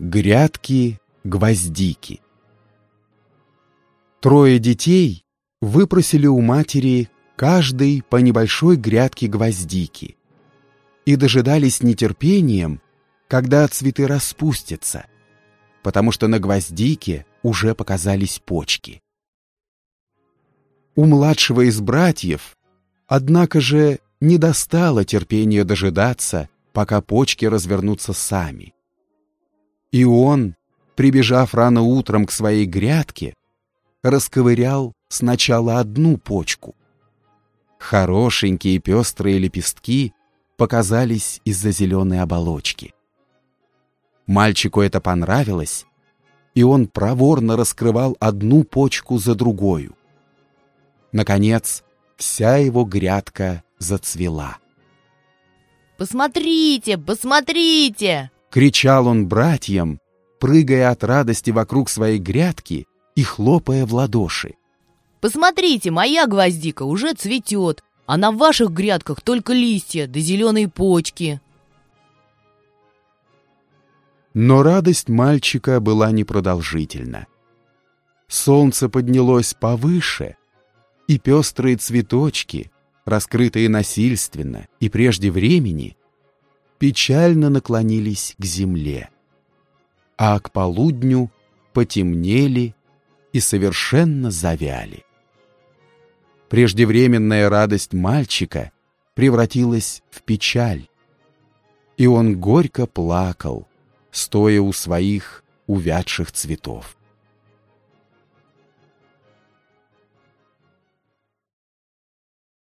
Грядки гвоздики. Трое детей выпросили у матери каждый по небольшой грядке гвоздики и дожидались нетерпением, когда цветы распустятся, потому что на гвоздике уже показались почки. У младшего из братьев, однако же, не достало терпения дожидаться, пока почки развернутся сами. И он, прибежав рано утром к своей грядке, расковырял сначала одну почку. Хорошенькие пестрые лепестки показались из-за зеленой оболочки. Мальчику это понравилось, и он проворно раскрывал одну почку за другою. Наконец, вся его грядка зацвела. «Посмотрите, посмотрите!» — кричал он братьям, прыгая от радости вокруг своей грядки и хлопая в ладоши. «Посмотрите, моя гвоздика уже цветет, а на ваших грядках только листья да зеленые почки». Но радость мальчика была непродолжительна. Солнце поднялось повыше, и пестрые цветочки, раскрытые насильственно и прежде времени, печально наклонились к земле, а к полудню потемнели и совершенно завяли. Преждевременная радость мальчика превратилась в печаль, и он горько плакал, стоя у своих увядших цветов.